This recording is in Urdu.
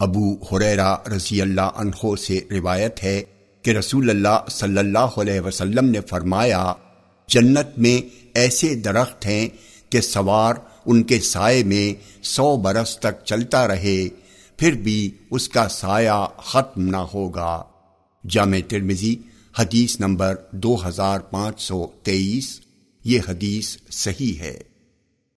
ابو حریرا رضی اللہ عنہ سے روایت ہے کہ رسول اللہ صلی اللہ علیہ وسلم نے فرمایا، جنت میں ایسے درخت ہیں کہ سوار ان کے سائے میں سو برس تک چلتا رہے، پھر بھی اس کا سایہ ختم نہ ہوگا۔ جامع ترمزی حدیث نمبر دو ہزار پانچ سو تیئیس، یہ حدیث صحیح ہے۔